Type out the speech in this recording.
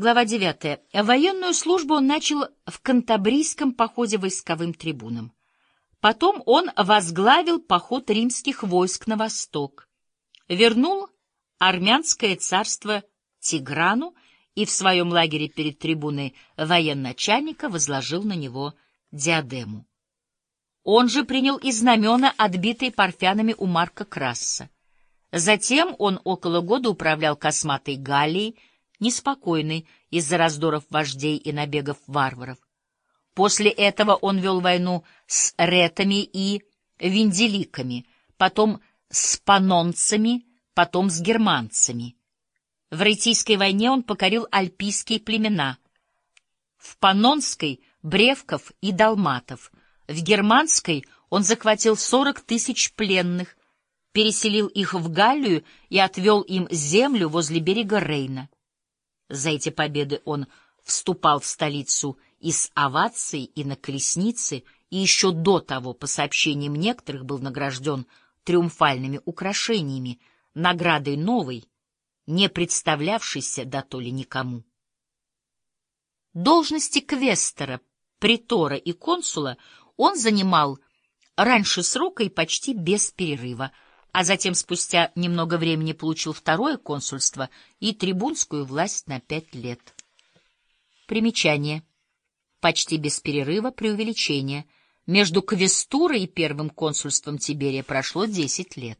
Глава 9. Военную службу он начал в Кантабрийском походе войсковым трибуном. Потом он возглавил поход римских войск на восток, вернул армянское царство Тиграну и в своем лагере перед трибуной военачальника возложил на него диадему. Он же принял и знамена, отбитые парфянами у Марка Красса. Затем он около года управлял косматой Галлией, неспокойный из-за раздоров вождей и набегов варваров. После этого он вел войну с ретами и винделиками, потом с панонцами, потом с германцами. В Рейтийской войне он покорил альпийские племена, в Панонской — бревков и далматов, в Германской он захватил сорок тысяч пленных, переселил их в Галлию и отвел им землю возле берега Рейна. За эти победы он вступал в столицу из оваций и на колеснице, и еще до того, по сообщениям некоторых, был награжден триумфальными украшениями, наградой новой, не представлявшейся дотоле никому. Должности квестера, притора и консула он занимал раньше срока и почти без перерыва — а затем спустя немного времени получил второе консульство и трибунскую власть на пять лет. Примечание. Почти без перерыва преувеличение. Между квестурой и первым консульством Тиберия прошло десять лет.